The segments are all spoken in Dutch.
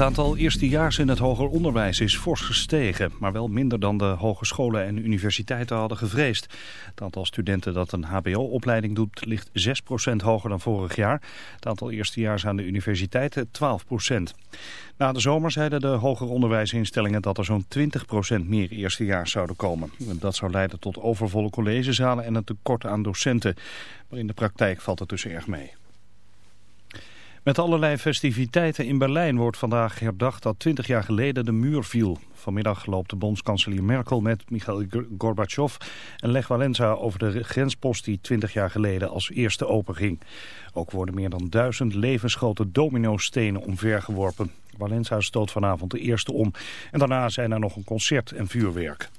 Het aantal eerstejaars in het hoger onderwijs is fors gestegen, maar wel minder dan de hogescholen en universiteiten hadden gevreesd. Het aantal studenten dat een hbo-opleiding doet ligt 6% hoger dan vorig jaar. Het aantal eerstejaars aan de universiteiten 12%. Na de zomer zeiden de hoger onderwijsinstellingen dat er zo'n 20% meer eerstejaars zouden komen. Dat zou leiden tot overvolle collegezalen en een tekort aan docenten. Maar in de praktijk valt het dus erg mee. Met allerlei festiviteiten in Berlijn wordt vandaag herdacht dat 20 jaar geleden de muur viel. Vanmiddag loopt de bondskanselier Merkel met Mikhail Gorbachev en Lech Walenza over de grenspost die 20 jaar geleden als eerste openging. Ook worden meer dan duizend levensgrote dominostenen omvergeworpen. Walenza stoot vanavond de eerste om en daarna zijn er nog een concert en vuurwerk.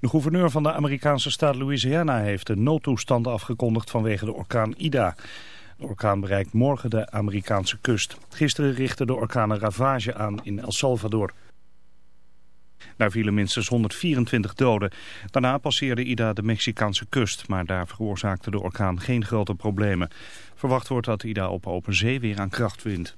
De gouverneur van de Amerikaanse staat Louisiana heeft de noodtoestand afgekondigd vanwege de orkaan Ida. De orkaan bereikt morgen de Amerikaanse kust. Gisteren richtte de orkaan een ravage aan in El Salvador. Daar vielen minstens 124 doden. Daarna passeerde Ida de Mexicaanse kust, maar daar veroorzaakte de orkaan geen grote problemen. Verwacht wordt dat Ida op open zee weer aan kracht wint.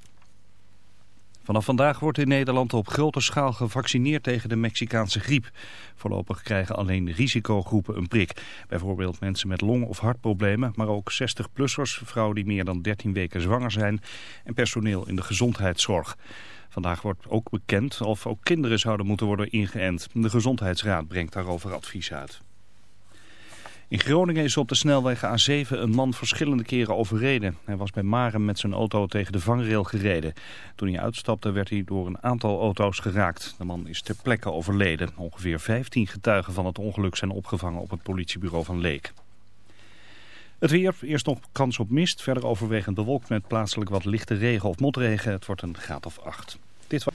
Vanaf vandaag wordt in Nederland op grote schaal gevaccineerd tegen de Mexicaanse griep. Voorlopig krijgen alleen risicogroepen een prik. Bijvoorbeeld mensen met long- of hartproblemen, maar ook 60-plussers, vrouwen die meer dan 13 weken zwanger zijn en personeel in de gezondheidszorg. Vandaag wordt ook bekend of ook kinderen zouden moeten worden ingeënt. De Gezondheidsraad brengt daarover advies uit. In Groningen is op de snelweg A7 een man verschillende keren overreden. Hij was bij Maren met zijn auto tegen de vangrail gereden. Toen hij uitstapte werd hij door een aantal auto's geraakt. De man is ter plekke overleden. Ongeveer 15 getuigen van het ongeluk zijn opgevangen op het politiebureau van Leek. Het weer, eerst nog kans op mist, verder overwegend bewolkt met plaatselijk wat lichte regen of motregen. Het wordt een graad of 8. Dit was...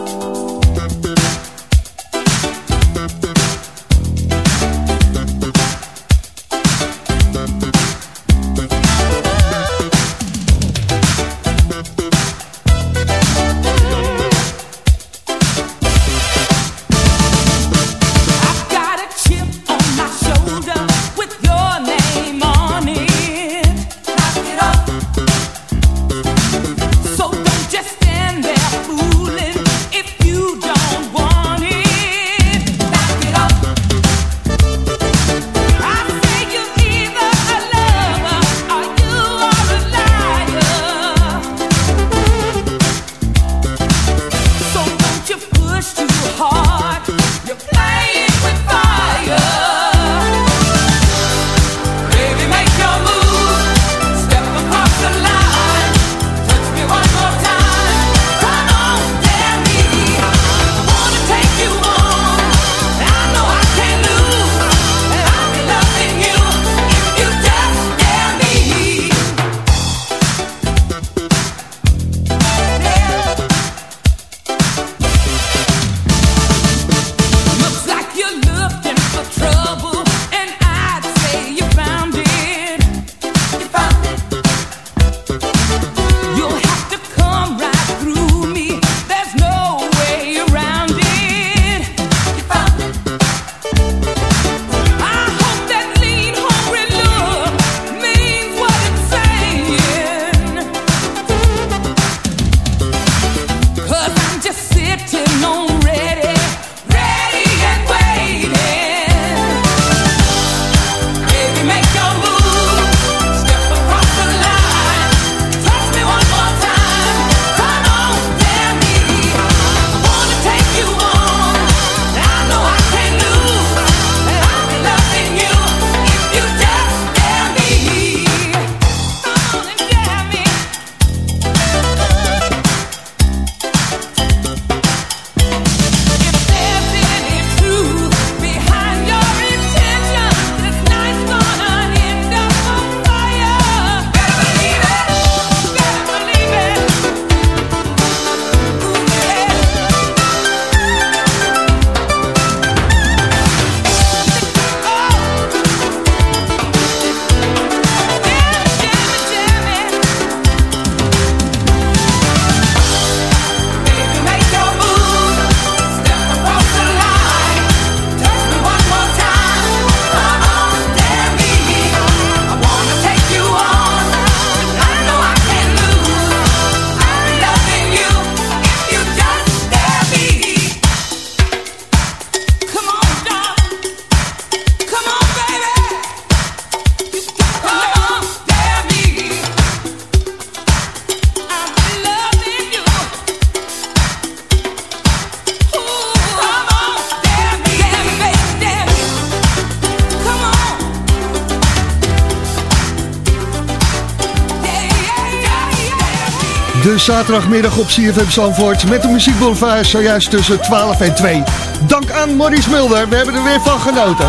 De zaterdagmiddag op CFM Zandvoort met de muziekboulevard zojuist tussen 12 en 2. Dank aan Maurice Mulder, we hebben er weer van genoten.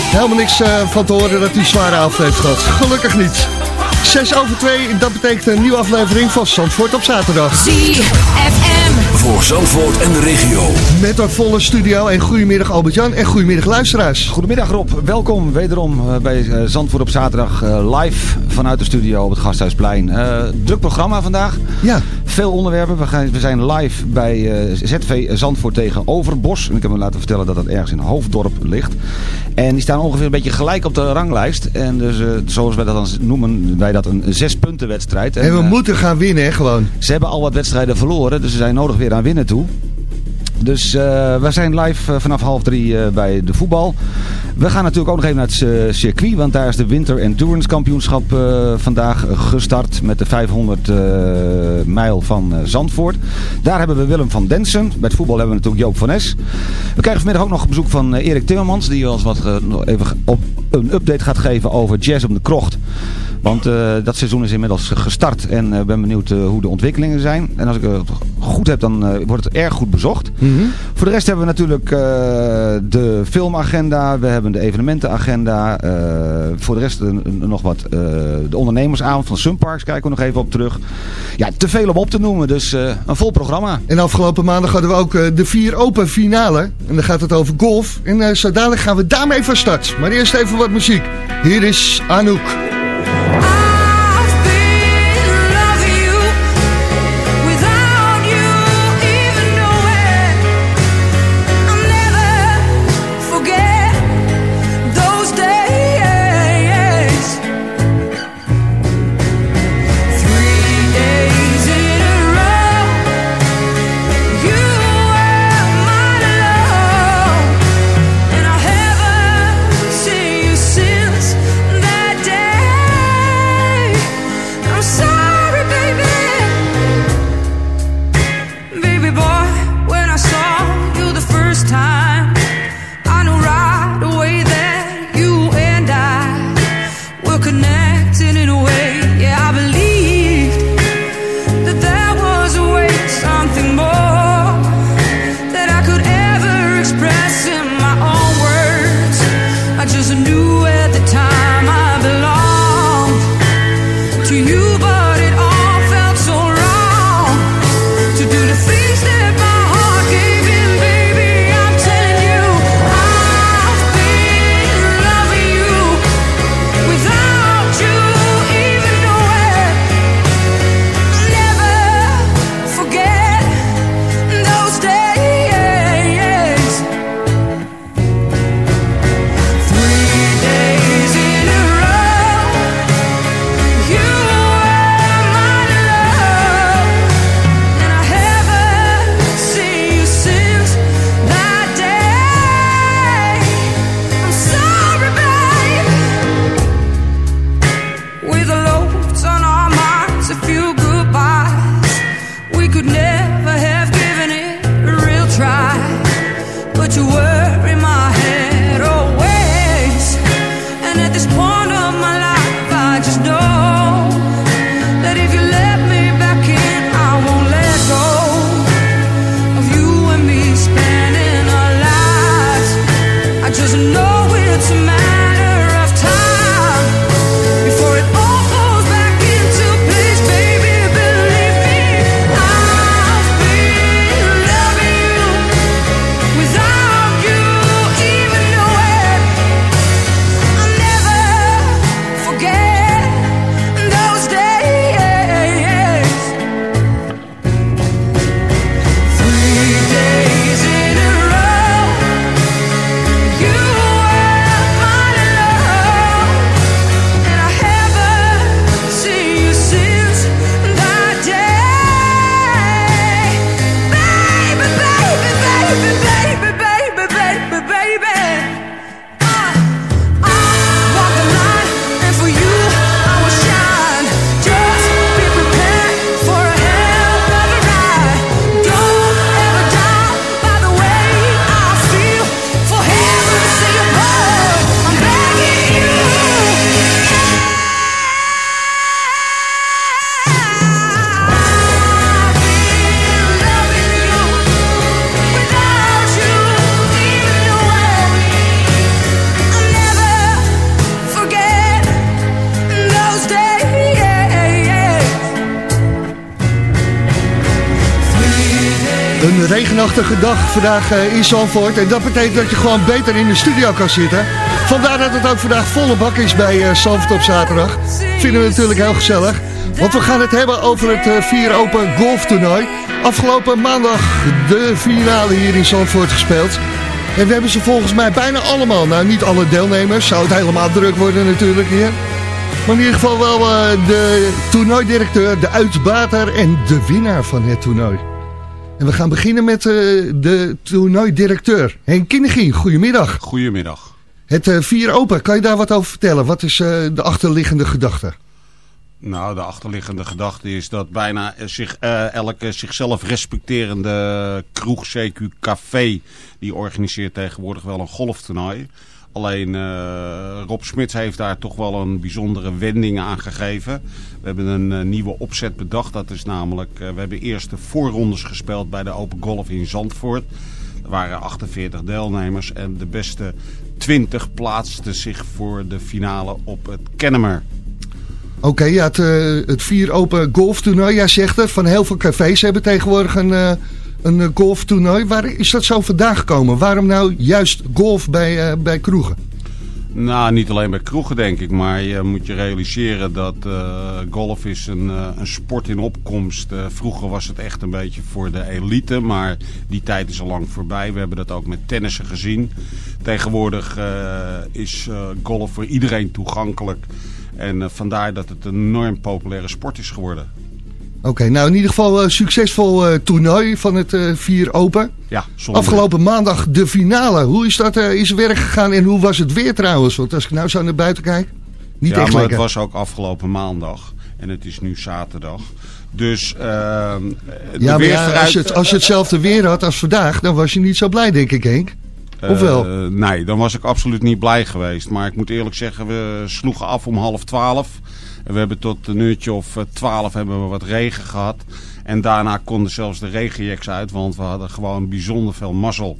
Helemaal niks uh, van te horen dat hij zware avond heeft gehad. Gelukkig niet. 6 over 2, dat betekent een nieuwe aflevering van Zandvoort op zaterdag. ZFM. Voor Zandvoort en de regio. Met een volle studio en goedemiddag Albert-Jan en goedemiddag luisteraars. Goedemiddag Rob, welkom wederom uh, bij uh, Zandvoort op zaterdag live vanuit de studio op het Gasthuisplein. druk programma vandaag. Ja. Veel onderwerpen. We, gaan, we zijn live bij ZV Zandvoort tegen Overbos. En ik heb me laten vertellen dat dat ergens in Hoofddorp ligt. En die staan ongeveer een beetje gelijk op de ranglijst. En dus zoals wij dat dan noemen, wij dat een zes punten wedstrijd. En, en we moeten gaan winnen hè, gewoon. Ze hebben al wat wedstrijden verloren, dus ze zijn nodig weer aan winnen toe. Dus uh, we zijn live uh, vanaf half drie uh, bij de voetbal. We gaan natuurlijk ook nog even naar het circuit. Want daar is de Winter Endurance Kampioenschap vandaag gestart. Met de 500 mijl van Zandvoort. Daar hebben we Willem van Densen. Bij het voetbal hebben we natuurlijk Joop van Es. We krijgen vanmiddag ook nog bezoek van Erik Timmermans. Die ons wat even op een update gaat geven over Jazz op de Krocht. Want uh, dat seizoen is inmiddels gestart en ik uh, ben benieuwd uh, hoe de ontwikkelingen zijn. En als ik het goed heb, dan wordt het erg goed bezocht. Mm -hmm. Voor de rest hebben we natuurlijk de filmagenda, we hebben de evenementenagenda. voor de rest nog wat de ondernemersavond van Sunparks kijken we nog even op terug. Ja, te veel om op te noemen, dus een vol programma. En afgelopen maandag hadden we ook de vier open finale. En dan gaat het over golf. En zo dadelijk gaan we daarmee van start. Maar eerst even wat muziek. Hier is Anouk. Vandaag eh, in Zandvoort. En dat betekent dat je gewoon beter in de studio kan zitten. Vandaar dat het ook vandaag volle bak is bij uh, Zandvoort op zaterdag. Vinden we natuurlijk heel gezellig. Want we gaan het hebben over het uh, vier open golftoernooi. Afgelopen maandag de finale hier in Zandvoort gespeeld. En we hebben ze volgens mij bijna allemaal. Nou, niet alle deelnemers. Zou het helemaal druk worden natuurlijk hier. Maar in ieder geval wel de toernooidirecteur, de uitbater en de winnaar van het toernooi. En we gaan beginnen met uh, de toernooidirecteur. Henk Kinnegien, goedemiddag. Goedemiddag. Het uh, vier open, kan je daar wat over vertellen? Wat is de achterliggende gedachte? Nou, de achterliggende gedachte is dat bijna zich, uh, elke zichzelf respecterende kroeg, CQ, café, die organiseert tegenwoordig wel een golftoernooi. Alleen uh, Rob Smits heeft daar toch wel een bijzondere wending aan gegeven. We hebben een uh, nieuwe opzet bedacht. Dat is namelijk, uh, we hebben eerst de voorrondes gespeeld bij de Open Golf in Zandvoort. Er waren 48 deelnemers en de beste 20 plaatsten zich voor de finale op het Kennemer. Oké, ja, het, het vier open golftoernooi, jij zegt het. Van heel veel cafés hebben tegenwoordig een, een golftoernooi. Waar is dat zo vandaan gekomen? Waarom nou juist golf bij, uh, bij kroegen? Nou, niet alleen bij kroegen denk ik, maar je moet je realiseren dat uh, golf is een, een sport in opkomst. Uh, vroeger was het echt een beetje voor de elite, maar die tijd is al lang voorbij. We hebben dat ook met tennissen gezien. Tegenwoordig is golf voor iedereen toegankelijk. En vandaar dat het een enorm populaire sport is geworden. Oké, okay, nou in ieder geval uh, succesvol uh, toernooi van het uh, Vier Open. Ja, zonder. Afgelopen maandag de finale. Hoe is dat is werk gegaan en hoe was het weer trouwens? Want als ik nou zo naar buiten kijk, niet ja, echt maar lekker. het was ook afgelopen maandag en het is nu zaterdag. Dus uh, ja, maar ja, als, je het, als je hetzelfde weer had als vandaag, dan was je niet zo blij denk ik Henk. Uh, nee, dan was ik absoluut niet blij geweest. Maar ik moet eerlijk zeggen, we sloegen af om half twaalf. We hebben tot een uurtje of twaalf hebben we wat regen gehad. En daarna konden zelfs de regenjeks uit, want we hadden gewoon bijzonder veel mazzel.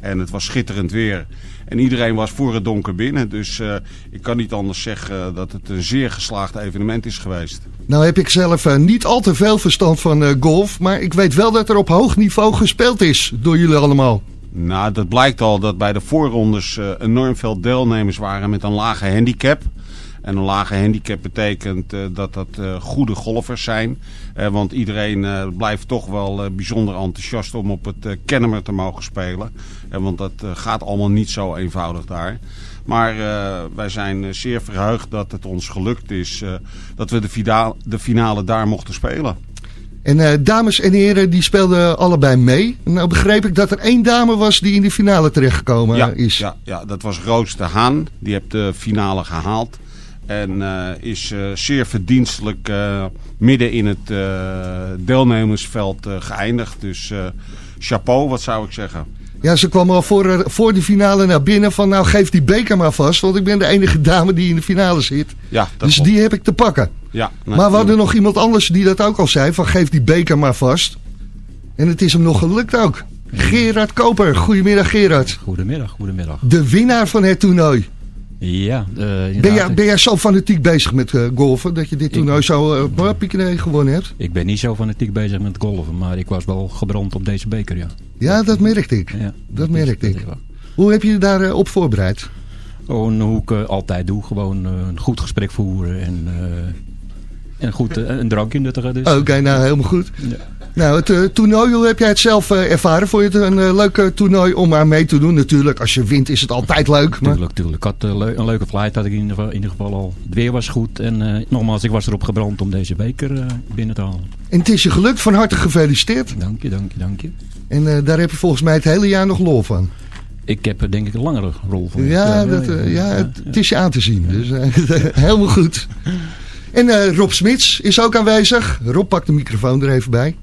En het was schitterend weer. En iedereen was voor het donker binnen. Dus uh, ik kan niet anders zeggen dat het een zeer geslaagd evenement is geweest. Nou heb ik zelf uh, niet al te veel verstand van uh, golf. Maar ik weet wel dat er op hoog niveau gespeeld is door jullie allemaal. Nou, dat blijkt al dat bij de voorrondes enorm veel deelnemers waren met een lage handicap. En een lage handicap betekent uh, dat dat uh, goede golfers zijn. Want iedereen blijft toch wel bijzonder enthousiast om op het Kennemer te mogen spelen. want dat gaat allemaal niet zo eenvoudig daar. Maar wij zijn zeer verheugd dat het ons gelukt is dat we de, de finale daar mochten spelen. En dames en heren, die speelden allebei mee. Nou begreep ik dat er één dame was die in de finale terechtgekomen ja, is. Ja, ja, dat was Roos de Haan. Die heeft de finale gehaald. En uh, is uh, zeer verdienstelijk midden in het deelnemersveld geëindigd. Dus chapeau, wat zou ik zeggen. Ja, ze kwam al voor, voor de finale naar binnen van nou geef die beker maar vast. Want ik ben de enige dame die in de finale zit. Ja, dat dus klopt. die heb ik te pakken. Ja, maar we hadden nog iemand anders die dat ook al zei. Van geef die beker maar vast. En het is hem nog gelukt ook. Gerard Koper. Goedemiddag Gerard. Goedemiddag, goedemiddag. De winnaar van het toernooi. Ja, uh, ben, jij, ben jij zo fanatiek bezig met uh, golfen dat je dit toernooi ik, zo uh, gewonnen hebt? Ik ben niet zo fanatiek bezig met golfen, maar ik was wel gebrand op deze beker, ja. Ja, dat merkte ik. Ja, dat, merkte ik. Hoe heb je je daarop op voorbereid? Gewoon hoe ik altijd doe, gewoon een goed gesprek voeren en, en goed, een drankje nuttigen. Dus. Oké, okay, nou helemaal goed. Ja. Nou, het uh, toernooi, hoe heb jij het zelf uh, ervaren? Vond je het een uh, leuk toernooi om aan mee te doen? Natuurlijk, als je wint is het altijd leuk. Maar... Tuurlijk, tuurlijk. Ik had een leuke flight, had ik in ieder geval, in ieder geval al. Het weer was goed en nogmaals, ik was erop gebrand om deze beker binnen te halen. En het is je gelukt, van harte gefeliciteerd. Dank je, dank je, dank je. En daar heb je volgens mij het hele jaar nog lol van. Ik heb er denk ik een langere rol voor. Ja, dat, ja, ja het, het, is je aan te zien. Dus helemaal goed. En Rob Smits is ook aanwezig. Rob, pak de microfoon er even bij.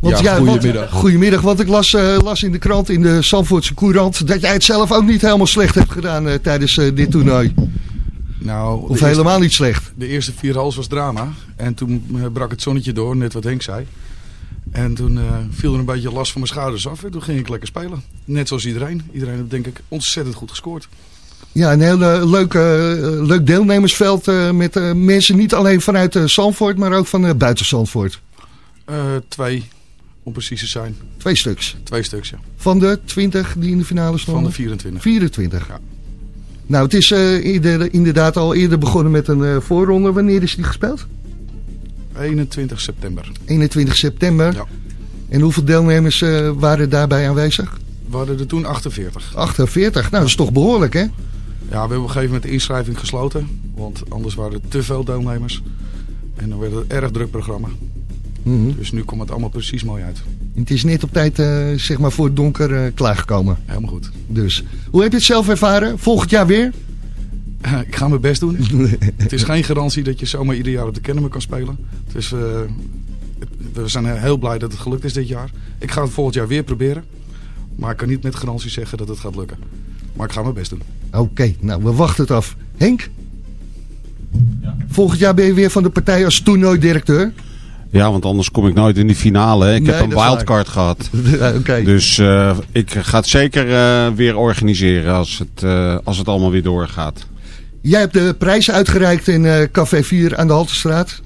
Want, ja, ja, goedemiddag. Want, goedemiddag, want ik las, uh, las in de krant, in de Zandvoortse Courant... dat jij het zelf ook niet helemaal slecht hebt gedaan uh, tijdens uh, dit toernooi. Nou, of eerste, helemaal niet slecht. De eerste vier hals was drama. En toen brak het zonnetje door, net wat Henk zei. En toen viel er een beetje last van mijn schouders af. En toen ging ik lekker spelen. Net zoals iedereen. Iedereen heeft denk ik ontzettend goed gescoord. Ja, een heel uh, leuk, uh, leuk deelnemersveld uh, met mensen niet alleen vanuit Zandvoort, maar ook van buiten Zandvoort. twee. om precies te zijn. Twee stuks. Twee stuks, ja. Van de 20 die in de finale stonden? Van de 24. 24. Nou, het is eh, inderdaad al eerder begonnen met een eh, voorronde. Wanneer is die gespeeld? 21 september. 21 september. Ja. En hoeveel deelnemers eh, waren daarbij aanwezig? We hadden er toen 48. 48. Nou, dat is toch behoorlijk, hè? Ja, we hebben op een gegeven moment de inschrijving gesloten. Want anders waren er te veel deelnemers. En dan werd het een erg druk programma. Mhm. Dus nu komt het allemaal precies mooi uit. Het is net op tijd eh, zeg maar voor het donker eh, klaargekomen. Helemaal goed. Dus, hoe heb je het zelf ervaren? Volgend jaar weer? Ik ga mijn best doen. het is geen garantie dat je zomaar ieder jaar op de Kennemer kan spelen. Dus eh, we zijn heel blij dat het gelukt is dit jaar. Ik ga het volgend jaar weer proberen. Maar ik kan niet met garantie zeggen dat het gaat lukken. Maar ik ga mijn best doen. Oké, nou, we wachten het af. Henk? Volgend jaar ben je weer van de partij als toernooidirecteur. Ja, want anders kom ik nooit in die finale. hè. Ik Nee, heb een wildcard gehad. Oké. Dus eh, ik ga het zeker eh, weer organiseren als het, eh, als het allemaal weer doorgaat. Jij hebt de prijs uitgereikt in eh, Café 4 aan de Haltestraat.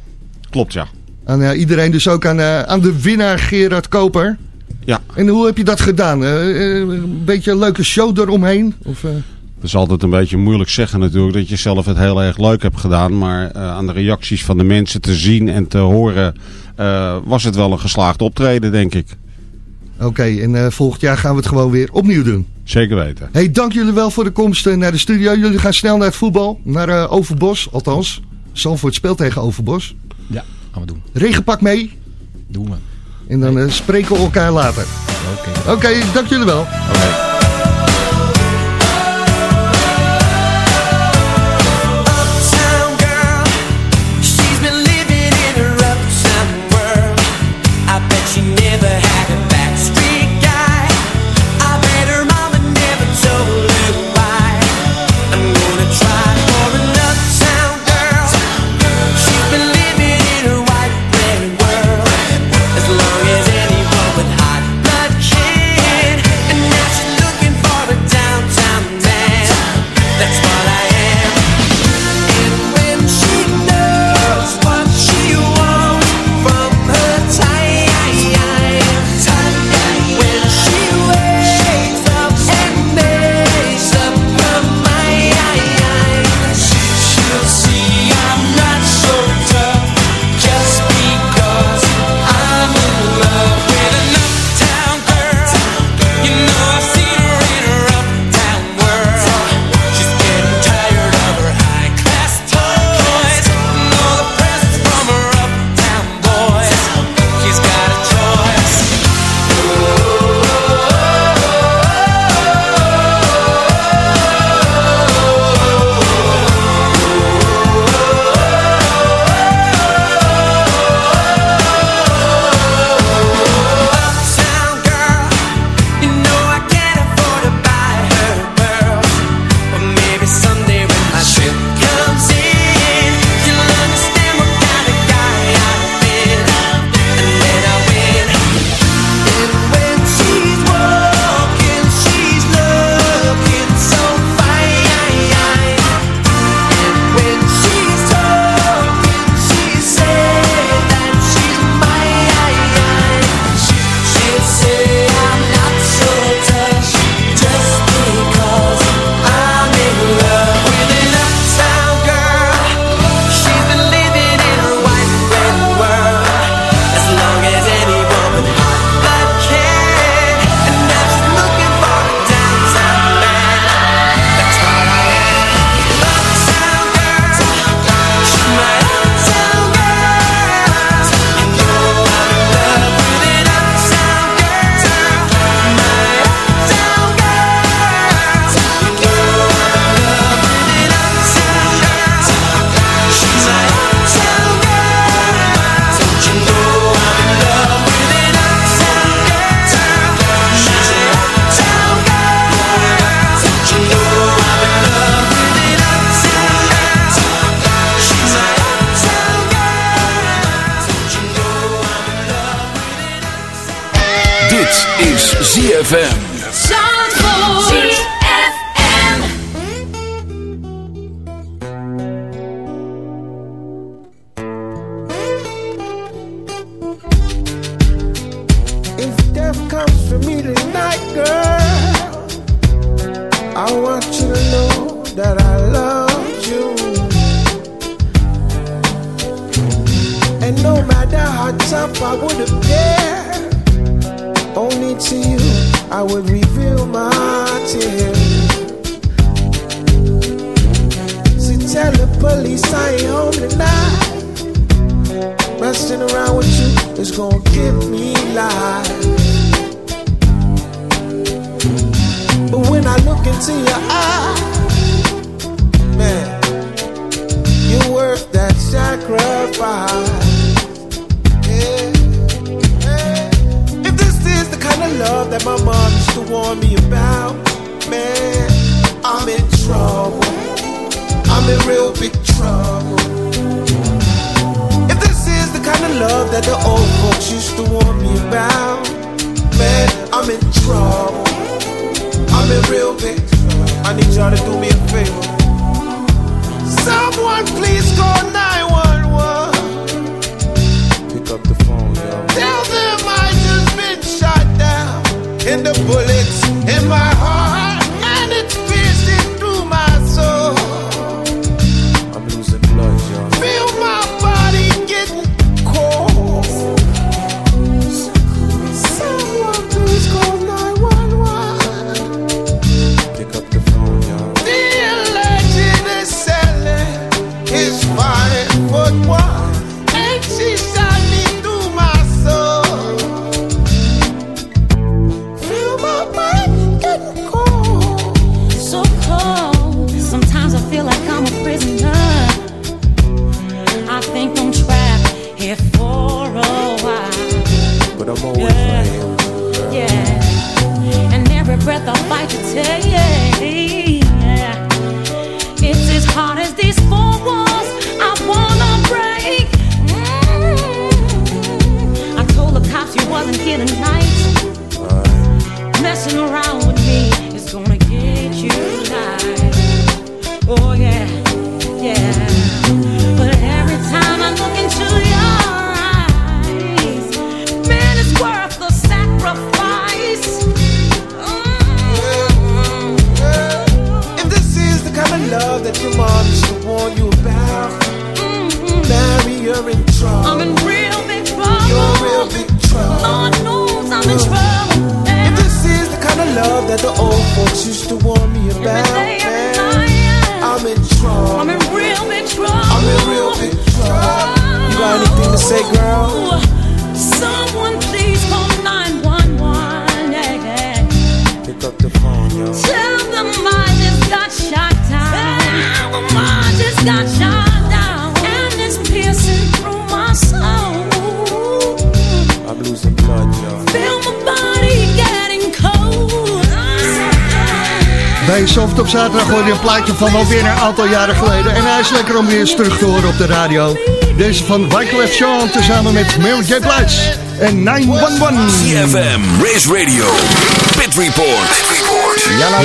Klopt, ja. Aan eh, iedereen, dus ook aan, eh, aan de winnaar Gerard Koper. Ja. En hoe heb je dat gedaan? Een beetje een leuke show eromheen? Of? Het is altijd een beetje moeilijk zeggen natuurlijk dat je zelf het heel erg leuk hebt gedaan. Maar aan de reacties van de mensen te zien en te horen was het wel een geslaagd optreden, denk ik. Oké, en volgend jaar gaan we het gewoon weer opnieuw doen. Zeker weten. Hey, dank jullie wel voor de komst eh, naar de studio. Jullie gaan snel naar het voetbal, naar eh, Overbos, althans. Zandvoort speelt tegen Overbos. Ja, gaan we doen. Regenpak mee Doen we. en dan eh, spreken we elkaar later. Oké. Oké, dank jullie wel. ZFM. And the bullets in my heart. Bij Soft op zaterdag hoorde je een plaatje van alweer een aantal jaren geleden. En hij is lekker om weer eens terug te horen op de radio. Deze van Wyclef Jean tezamen met Mary J. Blige en 911. CFM, Race Radio, Pit Report.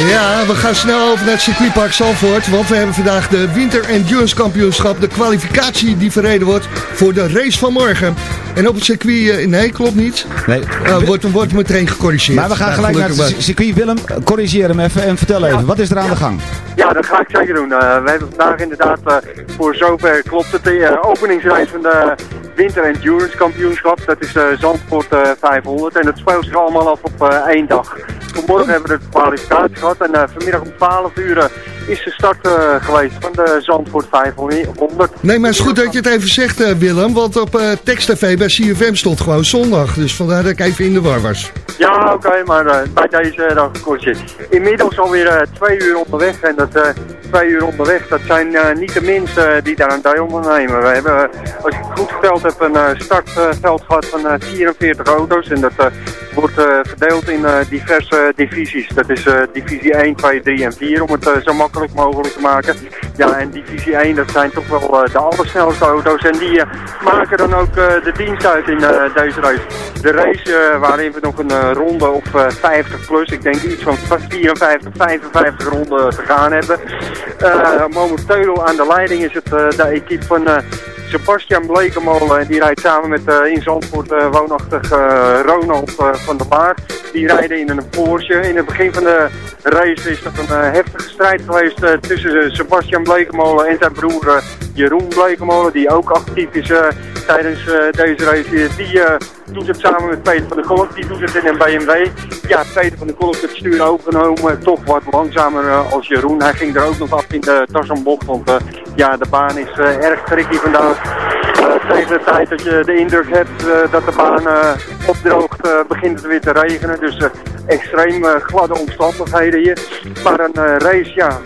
Ja, we gaan snel over naar het circuitpark Zalvoort. Want we hebben vandaag de Winter Endurance Kampioenschap. De kwalificatie die verreden wordt voor de race van morgen. En op het circuit, eh, nee klopt niet. Nee. Eh, wordt, wordt meteen gecorrigeerd. Maar we gaan Nou, gelijk naar het circuit. Willem, corrigeer hem even en vertel even. Wat is er aan de gang? Ja, dat ga ik zeker doen. Eh, we hebben vandaag inderdaad, eh, voor zover klopt het, de eh, openingsreis van de Winter Endurance Kampioenschap. Dat is de Zandvoort eh, 500 en dat speelt zich allemaal af op eh, één dag. Vanmorgen hebben we de kwalificatie gehad en vanmiddag om 12 uur is de start eh, geweest van de Zandvoort 500. Nee, maar het is goed dat je het even zegt eh, Willem. Want op eh Text TV bij CFM stond gewoon zondag. Dus vandaar dat ik even in de war was. Ja, oké, maar eh, bij deze uh, dan gecorrigeerd. Inmiddels alweer eh, twee uur onderweg. En dat eh, twee uur onderweg, dat zijn eh, niet de mensen die daar aan deel ondernemen. We hebben, eh, als ik het goed geteld heb, een eh, startveld gehad van eh, 44 auto's. En dat eh, wordt eh, verdeeld in eh, diverse divisies. Dat is eh, divisie 1, 2, 3 en 4, om het zo makkelijk mogelijk te maken. Ja, en divisie 1, dat zijn toch wel de allersnelste auto's. En die maken dan ook de dienst uit in deze race. De race waarin we nog een ronde of eh, 50 plus, ik denk iets van 54, 55 ronden te gaan hebben. Momenteel aan de leiding is het de equipe van Sebastian Blekemolen. En die rijdt samen met eh, in Zandvoort eh, woonachtig eh, Ronald eh, van der Baar. Die rijden in een Porsche. In het begin van de race is dat een eh, heftige strijd geweest eh, tussen eh, Sebastian Blekemolen en zijn broer eh, Jeroen Blekemolen. Die ook actief is eh, tijdens eh, deze race. Die eh, doet het samen met Peter van der Kolk. Die doet het in een BMW. Ja, Peter van der Kolk het stuur overgenomen. Toch wat langzamer eh, als Jeroen. Hij ging er ook nog af in de Tarzanbocht. Want ja, de baan is erg tricky vandaag. Tegen de tijd dat je de indruk hebt eh, dat de baan eh, opdroogt, eh, begint het weer te regenen. Dus extreem gladde omstandigheden hier. Maar een race, ja,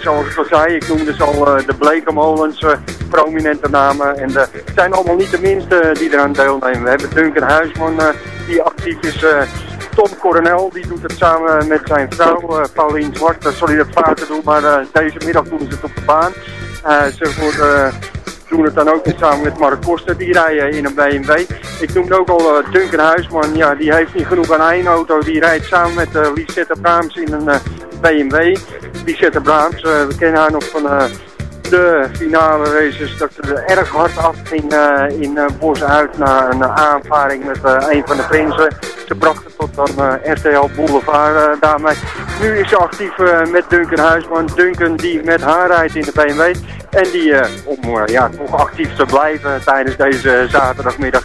zoals ik al zei, ik noemde ze al de Blekenmolens, eh, prominente namen. En het zijn allemaal niet de minste die eraan deelnemen. We hebben Duncan Huisman, die actief is. Tom Coronel, die doet het samen met zijn vrouw, eh Paulien Zwart. Zal hij dat vaker doen, maar deze middag doen ze het op de baan. Ze worden, doen het dan ook samen met Mark Koster, die rijden in een BMW. Ik noemde ook al eh, Duncan Huisman, ja, die heeft niet genoeg aan één auto. Die rijdt samen met eh Lisette Braams in een eh, BMW. Lisette Braams, we kennen haar nog van... eh, de finale races dat er erg hard af ging eh, in uh, Bos uit na een aanvaring met eh, een van de prinsen. Ze bracht het tot dan eh, RTL Boulevard eh, daarmee. Nu is ze actief eh, met Duncan Huisman. Duncan die met haar rijdt in de BMW. En die, eh, om eh, ja, toch actief te blijven tijdens deze zaterdagmiddag,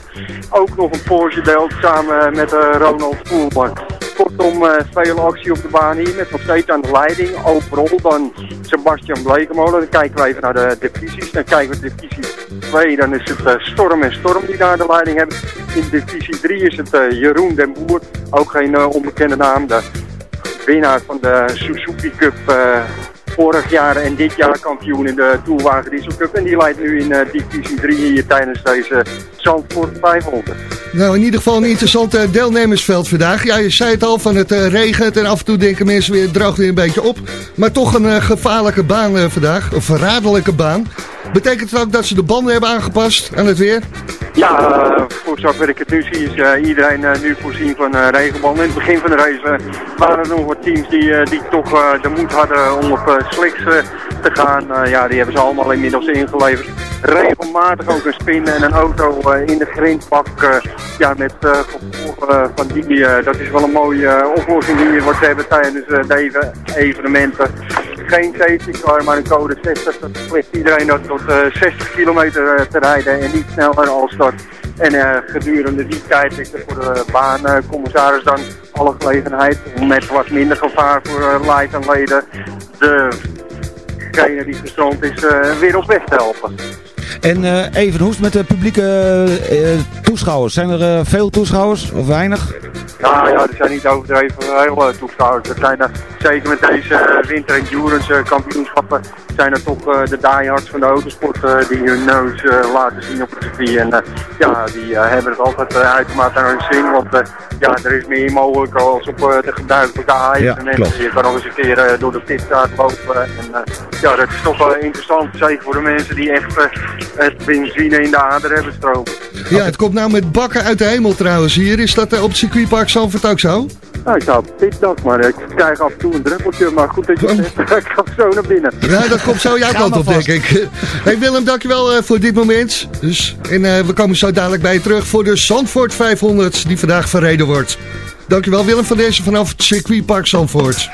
ook nog een Porsche deelt samen met eh, Ronald Voelman. Kortom, eh, veel actie op de baan hier met nog steeds aan de leiding. Overal dan Sebastian Blekemolen. Dan kijken we even naar de divisies. Dan kijken we divisie 2. Dan is het eh, Storm en Storm die daar de leiding hebben. In divisie 3 is het eh, Jeroen den Boer. Ook geen onbekende naam. De winnaar van de Suzuki Cup vorig jaar en dit jaar kampioen in de Tourwagen Diesel Cup. En die leidt nu in eh, divisie 3 hier tijdens deze Zandvoort 500. Nou, in ieder geval een interessant eh, deelnemersveld vandaag. Ja, je zei het al, van het eh, regent en af en toe denken mensen weer, droogt weer een beetje op. Maar toch een gevaarlijke baan vandaag, een verraderlijke baan. Betekent het ook dat ze de banden hebben aangepast aan het weer? Ja, eh, voor zover ik het nu zie is eh, iedereen eh, nu voorzien van eh, regenbanden. In het begin van de race waren er nog wat teams die, die toch de moed hadden om op slicks te gaan. Ja, die hebben ze allemaal inmiddels ingeleverd. Regelmatig ook een spin en een auto in de grindbak. ja, met gevolgen van die. dat is wel een mooie oplossing die je wordt hebben tijdens deze evenementen. Geen safety car, maar een code 60. Dat verplicht iedereen dat tot 60 kilometer eh, te rijden en niet sneller als dat. En eh, gedurende die tijd is er voor de baancommissaris dan alle gelegenheid om met wat minder gevaar voor light en leden degene die gestrand is eh, weer op weg te helpen. En eh, even, hoe is het met de publieke eh, toeschouwers? Zijn er eh, veel toeschouwers of weinig? Nou ja, er zijn niet overdreven veel uh, toeschouwers. Er zijn er, zeker met deze uh, winter endurance uh, kampioenschappen zijn er toch uh, de diehards van de autosport uh, die hun neus uh, laten zien op het circuit. En uh, ja, die uh, hebben het altijd uh, uitermate naar hun zin, want uh, ja, er is meer mogelijk als op uh, de gebruikelijke evenementen. Je kan nog eens een keer uh, door de pitstraat lopen. En uh, ja, dat is toch wel interessant, zeker voor de mensen die echt uh, het benzine in de ader hebben stromen. Ja, het komt nou met bakken uit de hemel trouwens hier. Is dat uh, op het circuitpark Zandvoort ook zo? Nou, ik sta op pitdag, maar ik krijg af en toe een druppeltje. Maar goed dat je het zegt, ik ga zo naar binnen. Ja, dat komt zo jouw kant op, denk ik. Hey Willem, dankjewel uh, voor dit moment. Dus, en uh, we komen zo dadelijk bij je terug voor de Zandvoort 500 die vandaag verreden wordt. Dankjewel Willem van deze vanaf het circuitpark Zandvoort.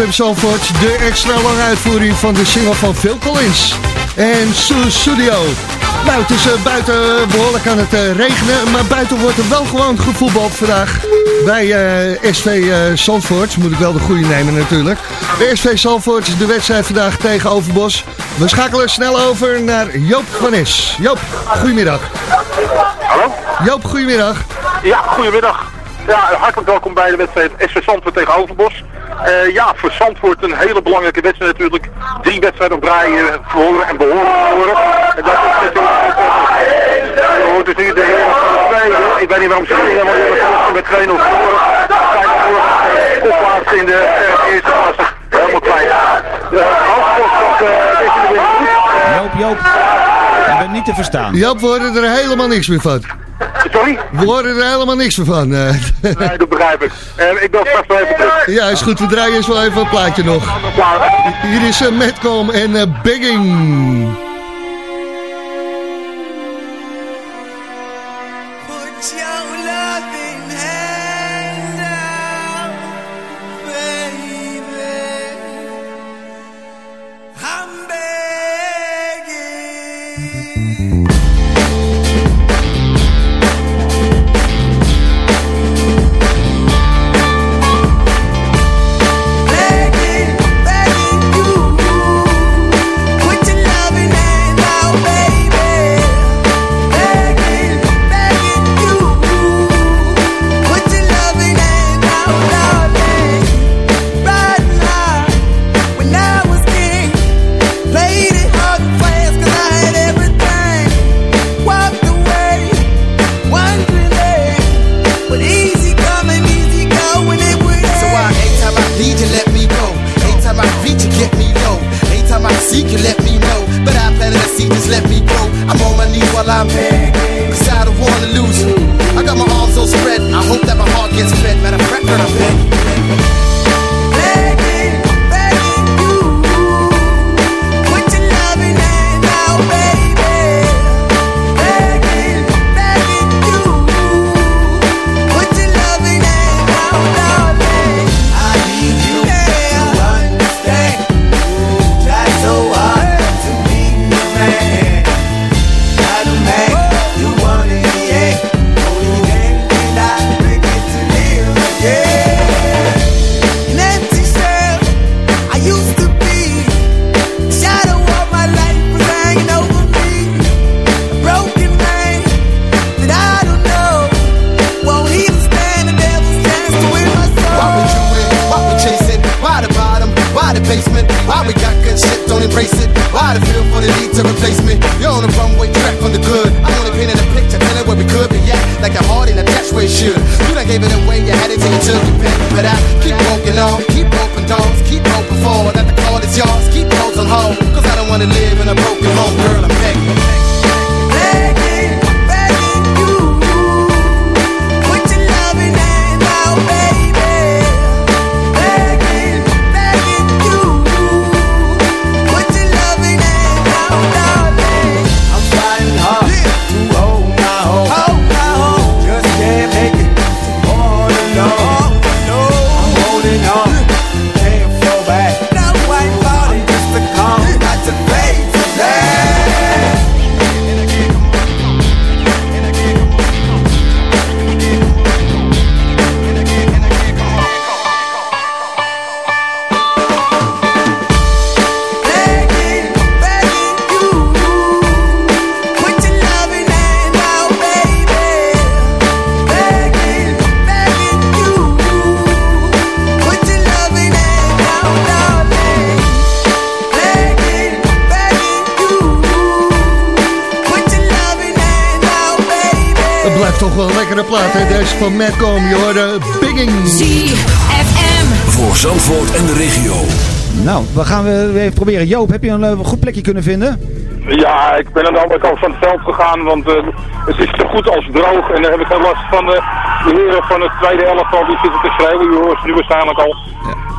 CFM Zandvoort, de extra lange uitvoering van de single van Phil Collins en Sue Studio. Nou, het is eh, buiten behoorlijk aan het eh, regenen, maar buiten wordt er wel gewoon gevoetbald vandaag bij eh, SV Zandvoort. Moet ik wel de goede nemen natuurlijk. Bij SV Zandvoort de wedstrijd vandaag tegen Overbos. We schakelen snel over naar Joop van Es. Joop, goedemiddag. Hallo? Joop, goedemiddag. Ja, goedemiddag. Ja, hartelijk welkom bij de wedstrijd SV Zandvoort tegen Overbos. Eh, ja, voor Zandvoort een hele belangrijke wedstrijd natuurlijk. Drie wedstrijden op rij eh, verloren en behoorlijk verloren. En dat is natuurlijk... Je hoort dus nu de heren van de tweede. Ik weet niet waarom ze hier helemaal niet met 2-0 verloren. Zijn in de eh, eerste klasse. Helemaal kwijt. De uh, is in de winter goed. Joop, Joop. Je bent niet te verstaan. Joop, we horen er helemaal niks meer van. Sorry? We horen er helemaal niks van. eh. Nee, dat begrijp ik. Eh, ik bel straks wel even terug. Ja, is goed. We draaien eens wel even een plaatje nog. Hier is uh, Metcom en uh, Begging. Deze van Metcom. Je hoorde Bigging. ZFM. Voor Zandvoort en de regio. Nou, we gaan weer even proberen. Joop, heb je een eh, goed plekje kunnen vinden? Ja, ik ben aan de andere kant van het veld gegaan, want eh, het is zo goed als droog. En daar heb ik geen last van de, de heren van het tweede elftal, die zitten te schreeuwen. Je hoort ze nu waarschijnlijk al.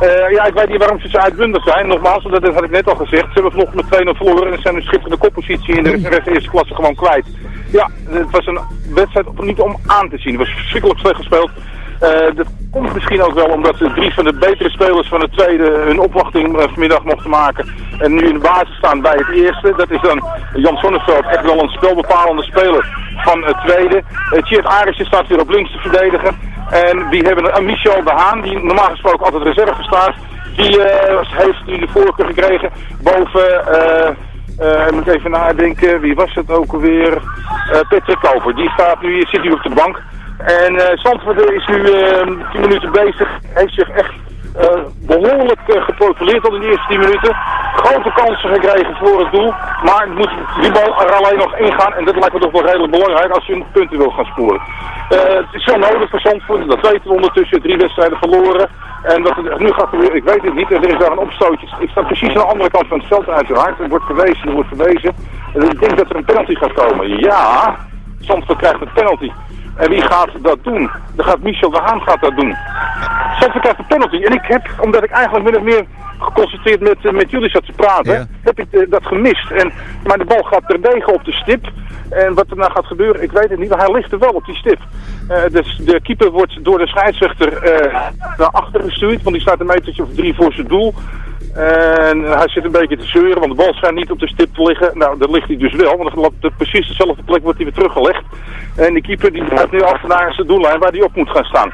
Ja. ja, ik weet niet waarom ze zo uitbundig zijn. Nogmaals, dat had ik net al gezegd. Ze hebben vanochtend met 2-0 verloren en zijn een schitterende koppositie in de rest eerste klasse gewoon kwijt. Ja, het was een wedstrijd niet om aan te zien. Het was verschrikkelijk slecht gespeeld. Eh, dat komt misschien ook wel omdat drie van de betere spelers van het tweede hun opwachting eh, vanmiddag mochten maken. En nu in de basis staan bij het eerste. Dat is dan Jan Sonneveld, echt wel een spelbepalende speler van het tweede. Uh, Tjeerd staat weer op links te verdedigen. En die hebben een Michel de Haan, die normaal gesproken altijd reserve staat. Die heeft nu de voorkeur gekregen boven... eh eh, moet even nadenken, wie was het ook alweer? Eh Patrick Koper, die staat nu, zit nu op de bank. En Zandvoort is nu eh 10 minuten bezig, heeft zich echt behoorlijk eh, geprofileerd al in de eerste 10 minuten. Grote kansen gekregen voor het doel, maar moet die bal er alleen nog ingaan. En dat lijkt me toch wel redelijk belangrijk als je punten wil gaan sporen. Eh, het is zo nodig voor Zandvoort, dat weten we ondertussen, drie wedstrijden verloren. En er nu gaat gebeuren, ik weet het niet. Er is daar een opstootje. Ik sta precies aan de andere kant van het veld uiteraard. Er wordt gewezen, er wordt gewezen. En ik denk dat er een penalty gaat komen. Ja, Zandvoort krijgt een penalty. En wie gaat dat doen? Dan gaat Michel de Haan gaat dat doen. Zandvoort krijgt een penalty. En ik heb, omdat ik eigenlijk min of meer geconcentreerd met, eh, met jullie zat te praten, heb ik eh, dat gemist. En, maar de bal gaat terdege op de stip. En wat er nou gaat gebeuren, ik weet het niet, maar hij ligt er wel op die stip. Eh, dus de keeper wordt door de scheidsrechter naar achter gestuurd, want die staat een metertje of drie voor zijn doel. En hij zit een beetje te zeuren, want de bal schijnt niet op de stip te liggen. Nou, daar ligt hij dus wel, want op de precies dezelfde plek wordt hij weer teruggelegd. En de keeper die gaat nu naar zijn doellijn waar hij op moet gaan staan.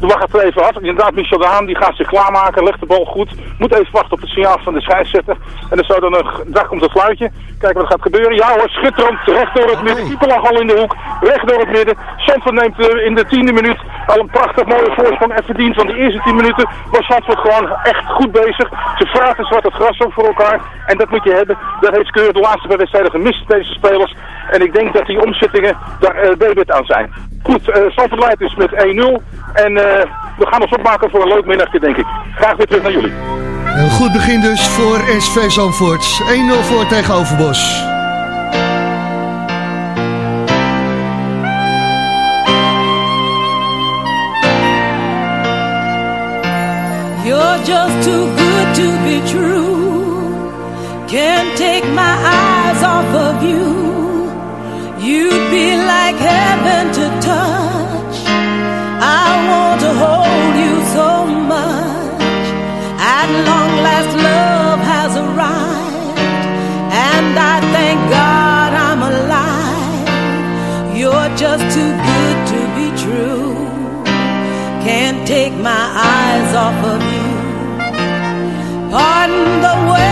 We wachten het even af. Inderdaad, Michel de Haan die gaat zich klaarmaken, legt de bal goed. Moet even wachten op het signaal van de scheidsrechter. En dan zou dan een, daar komt het fluitje. Kijken wat er gaat gebeuren. Ja hoor, schitterend. Recht door het midden. Keeper lag al in de hoek. Recht door het midden. Zandvoort neemt eh, in de tiende minuut al een prachtig mooie voorsprong en verdient. Want de eerste tien minuten was Zandvoort gewoon echt goed bezig. Ze vragen zwart het gras op voor elkaar. En dat moet je hebben. Dat heeft Keur de laatste paar wedstrijden gemist, deze spelers. En ik denk dat die omzettingen daar uh, debet aan zijn. Goed, uh, Zandvoort leidt dus met 1-0. En uh, we gaan ons opmaken voor een leuk middagje, denk ik. Graag weer terug naar jullie. Een goed begin dus voor SV Zandvoort. 1-0 voor tegen Overbos. You're just too good to be true. Can't take my eyes off of you. You'd be like heaven to touch. I want to hold you so much. At long last, love has arrived. And I thank God I'm alive. You're just too good to be true. Can't take my eyes off of you. Pardon the way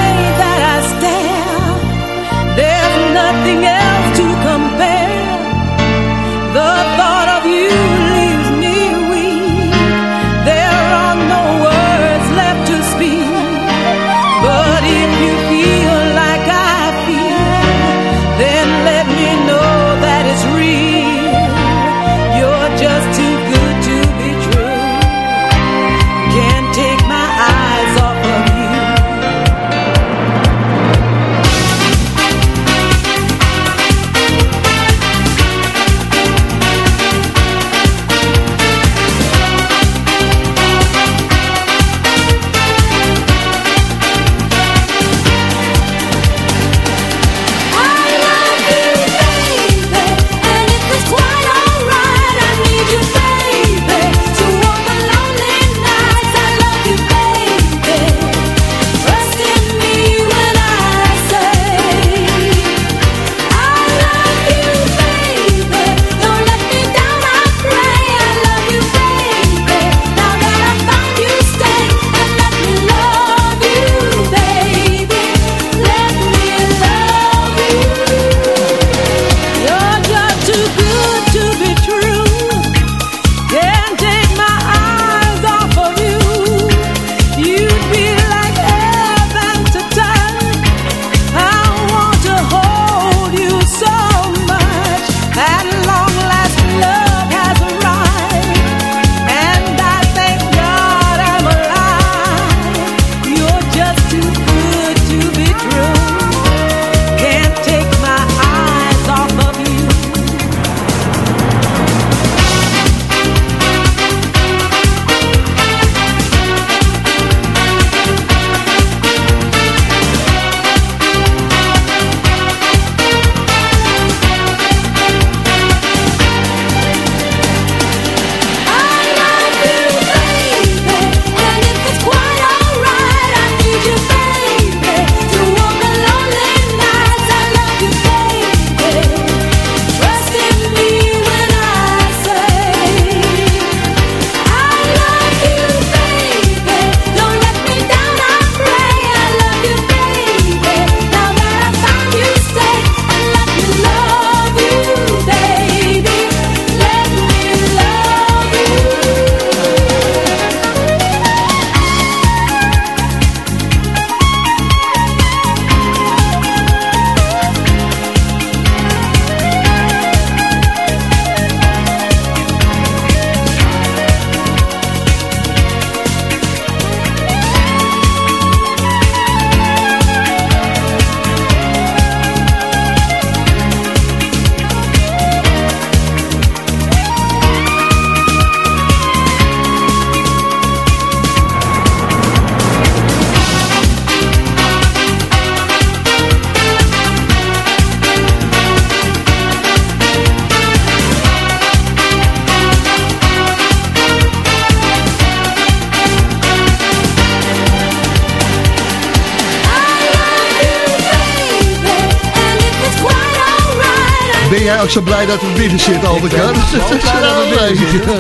ook zo blij dat we binnen zitten, Albert? ben Ja, zo blij dat we binnen zitten.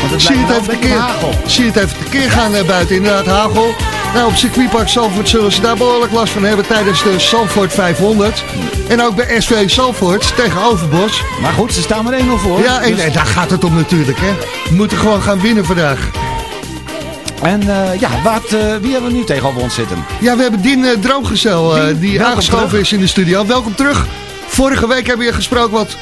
Want het Zie je het even tekeer, zie het even tekeer gaan naar buiten. Inderdaad, hagel. Nou, op circuitpark Zandvoort zullen ze daar behoorlijk last van hebben tijdens de Zandvoort 500. En ook bij SV Zandvoort tegen Overbos. Maar goed, ze staan met 1-0 voor. Ja, en, Dus- en daar gaat het om natuurlijk, hè. We moeten gewoon gaan winnen vandaag. En eh, ja, wat, eh, wie hebben we nu tegenover ons zitten? Ja, we hebben Dien uh, Droomgezel, eh, die aangeschoven is in de studio. Welkom terug. Vorige week hebben we je gesproken, wat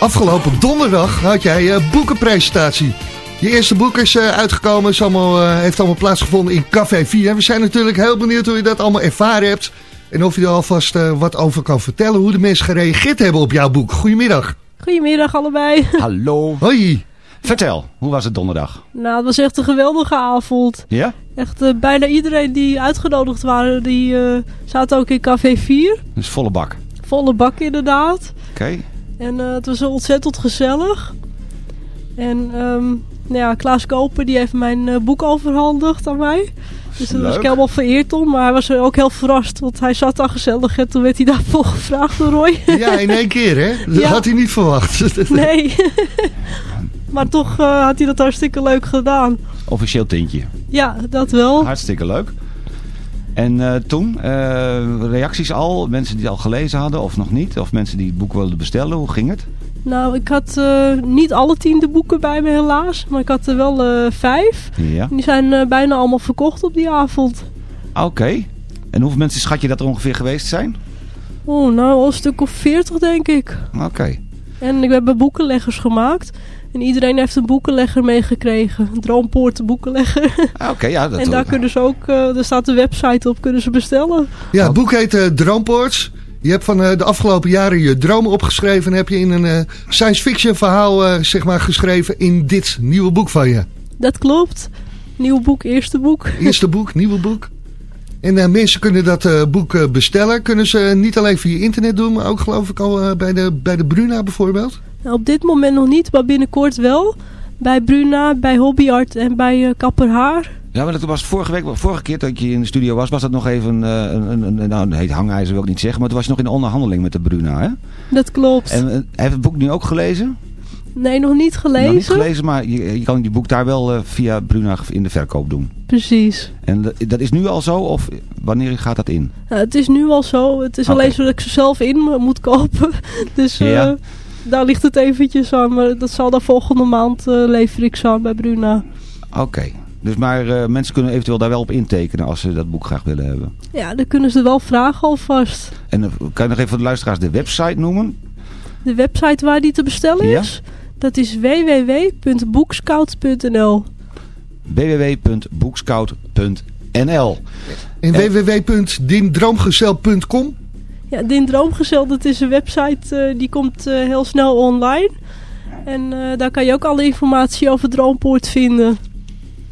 afgelopen donderdag had jij eh boekenpresentatie. Je eerste boek is eh, uitgekomen, is allemaal, eh, heeft allemaal plaatsgevonden in Café 4. We zijn natuurlijk heel benieuwd hoe je dat allemaal ervaren hebt. En of je er alvast eh, wat over kan vertellen, hoe de mensen gereageerd hebben op jouw boek. Goedemiddag. Goedemiddag allebei. Hallo. Hoi. Vertel, hoe was het donderdag? Nou, het was echt een geweldige avond. Ja? Echt bijna iedereen die uitgenodigd waren, die eh zaten ook in Café 4. Dus volle bak. Volle bak inderdaad. Oké. En eh, het was ontzettend gezellig. En ehm, nou ja, Klaas Koper die heeft mijn eh, boek overhandigd aan mij. Dus daar was ik helemaal vereerd om. Maar hij was er ook heel verrast, want hij zat daar gezellig en toen werd hij daarvoor gevraagd door Roy. Ja, in één keer, hè? Dat Ja. had hij niet verwacht. Nee. maar toch eh, had hij dat hartstikke leuk gedaan. Officieel tintje. Ja, dat wel. Hartstikke leuk. En eh, toen, eh, reacties al? Mensen die het al gelezen hadden of nog niet? Of mensen die het boek wilden bestellen? Hoe ging het? Nou, ik had eh, niet alle tien de boeken bij me helaas. Maar ik had er wel vijf. Ja. En die zijn bijna allemaal verkocht op die avond. Oké. En hoeveel mensen schat je dat er ongeveer geweest zijn? Oh, nou, al een stuk of veertig denk ik. Oké. En ik heb boekenleggers gemaakt. En iedereen heeft een boekenlegger meegekregen. Een Droompoort boekenlegger. Ah, Oké, ja. Dat en daar kunnen ze ook, eh daar staat de website op, kunnen ze bestellen. Ja, het boek heet eh, Droompoorts. Je hebt van eh, de afgelopen jaren je dromen opgeschreven... en heb je in een eh, science fiction verhaal eh, zeg maar, geschreven in dit nieuwe boek van je. Dat klopt. Nieuw boek, eerste boek. Eerste boek, nieuwe boek. En eh, mensen kunnen dat eh, boek eh, bestellen. Kunnen ze niet alleen via internet doen, maar ook geloof ik al eh, bij, de, bij de Bruna bijvoorbeeld. Op dit moment nog niet, maar binnenkort wel. Bij Bruna, bij Hobbyart en bij eh, Kapper Haar. Ja, maar dat was vorige week, vorige keer dat je in de studio was, was dat nog even eh, een, een, een, nou, het heet hangijzer wil ik niet zeggen, maar toen was je nog in onderhandeling met de Bruna, hè? Dat klopt. En eh, heeft het boek nu ook gelezen? Nee, nog niet gelezen. Nog niet gelezen, maar je, je kan die boek daar wel via Bruna in de verkoop doen. Precies. En dat, is nu al zo, of wanneer gaat dat in? Het is nu al zo. Het is alleen zo dat ik ze zelf in moet kopen. Dus Ja. Daar ligt het eventjes aan. Maar dat zal dan volgende maand eh lever ik ze aan bij Bruna. Oké. Dus maar eh, mensen kunnen eventueel daar wel op intekenen als ze dat boek graag willen hebben. Ja, dan kunnen ze wel vragen alvast. En eh, kan je nog even voor de luisteraars de website noemen? De website waar die te bestellen Ja. is, dat is www.boekscout.nl. www.boekscout.nl En www.dindroomgezel.com. Ja, Din Droomgezel, dat is een website eh, die komt eh, heel snel online. En eh, daar kan je ook alle informatie over Droompoort vinden.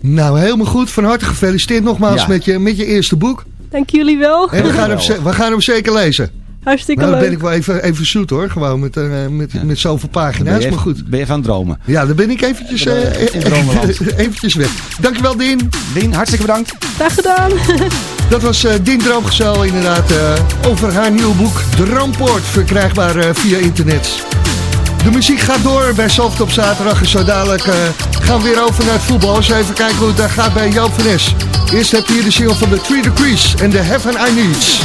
Nou, helemaal goed. Van harte gefeliciteerd nogmaals Ja. met, je, met je eerste boek. Dank jullie wel. En we gaan hem, we gaan hem zeker lezen. Hartstikke nou, dan leuk. ben ik wel even, even zoet hoor. Gewoon met, eh, met, met zoveel pagina's. Maar even, goed. ben je even aan het dromen? Ja, dan ben ik eventjes, eh, In dromenland. eventjes weg. Dankjewel, Dien. Dien, hartstikke bedankt. Graag gedaan. Dat was eh Dien Droomgezel inderdaad eh, over haar nieuw boek Droompoort. Verkrijgbaar eh, via internet. De muziek gaat door bij Soft op zaterdag. En zo dadelijk gaan we weer over naar het voetbal. Eens even kijken hoe het daar gaat bij Joop van Nes. Eerst heb je hier de single van The Three Degrees en The Heaven I Need.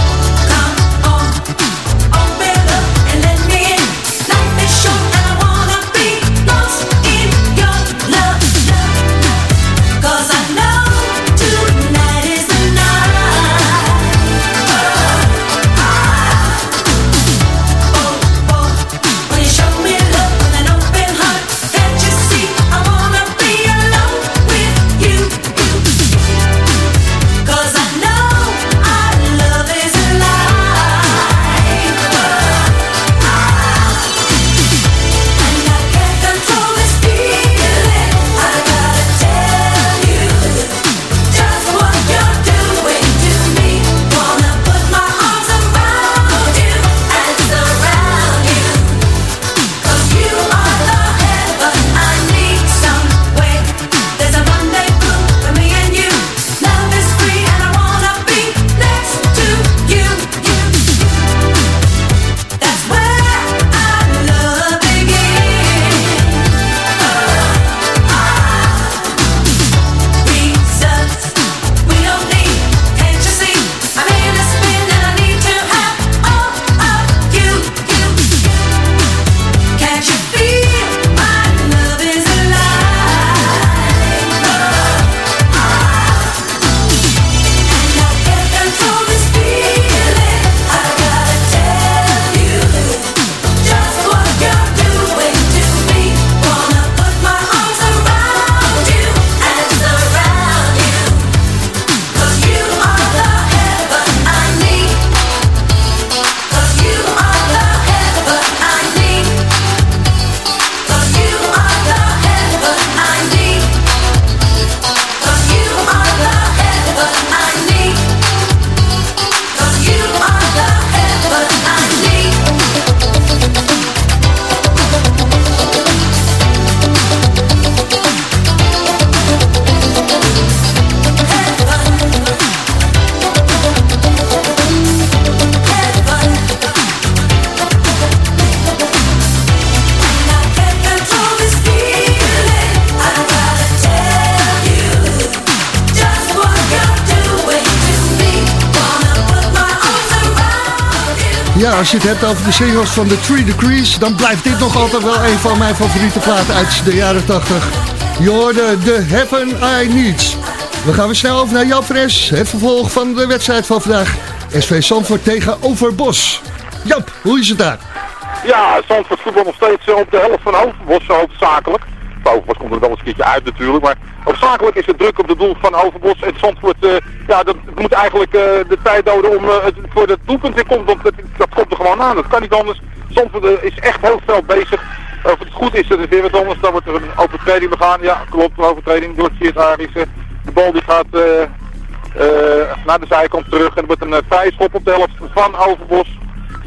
Als je het hebt over de singles van The Three Degrees... dan blijft dit nog altijd wel een van mijn favoriete platen uit de jaren 80. Je hoorde The Heaven I Need. We gaan weer snel over naar Jan. Het vervolg van de wedstrijd van vandaag. SV Zandvoort tegen Overbos. Jap, hoe is het daar? Ja, Zandvoort voetbal nog steeds op de helft van Overbos hoofdzakelijk. Overbos komt er wel eens een keertje uit natuurlijk, maar hoofdzakelijk is het druk op de doel van Overbos. En Zandvoort, eh, ja, dat moet eigenlijk eh, de tijd doden om eh, het, voor het doelpunt weer komt, want dat, dat komt er gewoon aan. Dat kan niet anders. Zandvoort is echt heel veel bezig. Of het goed is, dat is weer wat anders. Dan wordt er een overtreding begaan. Ja, klopt, overtreding door Siert Arissen. De bal die gaat naar de zijkant terug en er wordt een uh, vrije schop op de helft van Overbos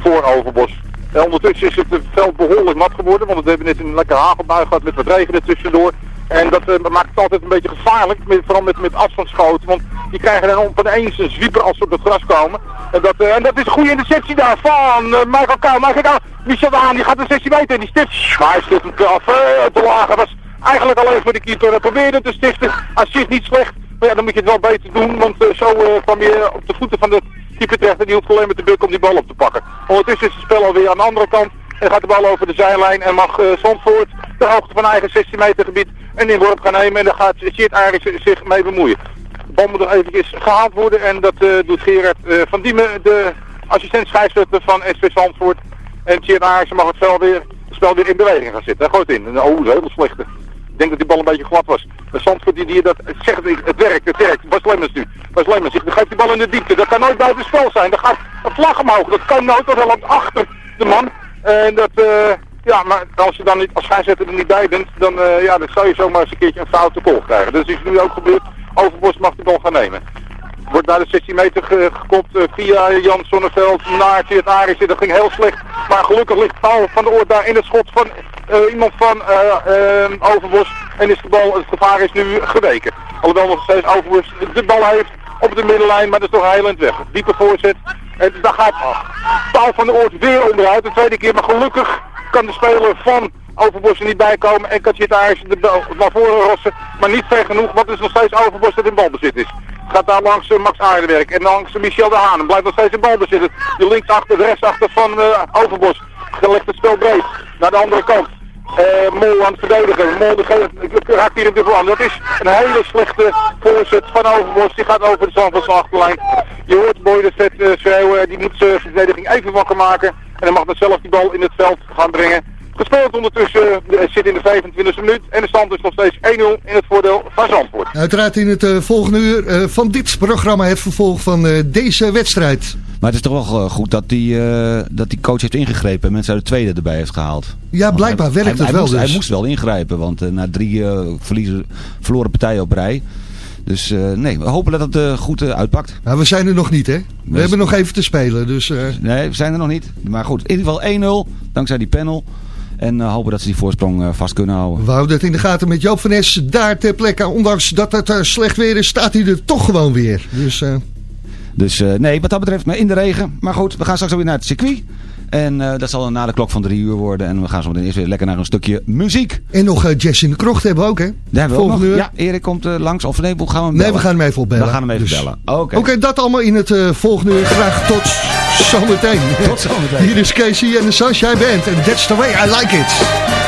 voor Overbos. En ondertussen is het eh, veld behoorlijk nat geworden, want we hebben net een lekker hagelbui gehad met wat regen er tussendoor. En dat eh, maakt het altijd een beetje gevaarlijk, met, vooral met, met afstandsschoten, want die krijgen dan opeens een zwieper als ze op het gras komen. En dat, eh, en dat is een goede interceptie daar van uh, Michael Kou. Michael Kou, Michel de Haan, die gaat de 16 meter en die stift. Maar hij stift hem af, te. Hij was eigenlijk alleen voor de keeper. Hij probeerde te stiften, aan zich niet slecht. Maar ja, dan moet je het wel beter doen, want zo kwam je op de voeten van de terecht en die hoeft alleen met de buk om die bal op te pakken. Ondertussen is het spel alweer aan de andere kant en gaat de bal over de zijlijn en mag uh, Zandvoort de hoogte van eigen 16 meter gebied een inworp gaan nemen en daar gaat Sjeert Aris zich mee bemoeien. De bal moet nog eventjes gehaald worden en dat uh, doet Gerard uh, van Diemen, de assistent scheidsrechter van SV Zandvoort. En Sjeert Aris mag het spel weer, spel weer in beweging gaan zitten. Hij gooit in. Oh, hele slechte. Ik denk dat die bal een beetje glad was. Zandvoort die, die dat zegt, het werkt, het werkt. Bas Lemmens nu. Bas Lemmens, die geeft die bal in de diepte. Dat kan nooit buiten spel zijn. Er gaat een vlag omhoog. Dat kan nooit, hij loopt achter de man. En dat, uh, ja, maar als je dan niet, als scheidsrechter er niet bij bent, dan, uh, ja, dan zou je zomaar eens een keertje een foute goal krijgen. Dus is nu ook gebeurd. Overbos mag de bal gaan nemen. Wordt naar de 16 meter ge uh, via Jan Sonneveld naar Tjeerd Aris. Dat ging heel slecht. Maar gelukkig ligt Paul van de Oort daar in het schot van uh, iemand van uh, Overbos. En is de bal, het gevaar is nu geweken. Alhoewel nog steeds Overbos de bal heeft op de middenlijn, maar dat is toch heel eind weg. Diepe voorzet. En daar gaat Paul van de Oort weer onderuit. De tweede keer, maar gelukkig kan de speler van Overbos er niet bij komen. En bal naar voren rossen. Maar niet ver genoeg, want het is nog steeds Overbos dat in balbezit is gaat daar langs uh, Max Aardenwerk en langs uh, Michel de Haan. Blijft nog steeds in balbezit. De links achter, de rechts achter van uh, Overbos. Gelegd het spel breed. Naar de andere kant. Mol aan het verdedigen. Mol de, raakt hier in de vlam. Dat is een hele slechte voorzet van Overbos. Die gaat over de zand van zijn achterlijn. Je hoort Boy de Vet schreeuwen. Die moet zijn verdediging even wakker maken. En dan mag dan zelf die bal in het veld gaan brengen. Gespeeld ondertussen uh, zit in de 25e minuut. En de stand is nog steeds 1-0 in het voordeel van Zandvoort. Uiteraard in het uh, volgende uur uh, van dit programma het vervolg van deze wedstrijd. Maar het is toch wel goed dat die, dat die coach heeft ingegrepen en mensen uit de tweede erbij heeft gehaald. Ja, blijkbaar werkt hij, het hij wel moest, dus. Hij moest wel ingrijpen, want na drie verliezen, verloren partijen op rij... Dus uh, nee, we hopen dat het uh, goed uh, uitpakt. Nou, we zijn er nog niet, hè? We dus... hebben nog even te spelen, dus... Nee, we zijn er nog niet. Maar goed, in ieder geval 1-0, dankzij die panel. En uh, hopen dat ze die voorsprong uh, vast kunnen houden. We houden het in de gaten met Joop van Es. Daar ter plekke, ondanks dat het uh, slecht weer is, staat hij er toch gewoon weer. Dus, dus nee, wat dat betreft, maar in de regen. Maar goed, we gaan straks weer naar het circuit. En dat zal na de klok van drie uur worden. En we gaan zo meteen eerst weer lekker naar een stukje muziek. En nog Jess in de krocht hebben we ook, hè? Daar hebben we ook nog. Uur. Ja, Erik komt langs. Of nee, we gaan hem bellen. Nee, we gaan hem even opbellen. We gaan hem even dus. bellen. Oké, okay. okay, dat allemaal in het volgende uur. Graag tot zometeen. Tot zometeen. Hier is Casey en de Sunshine Band. En that's the way I like it.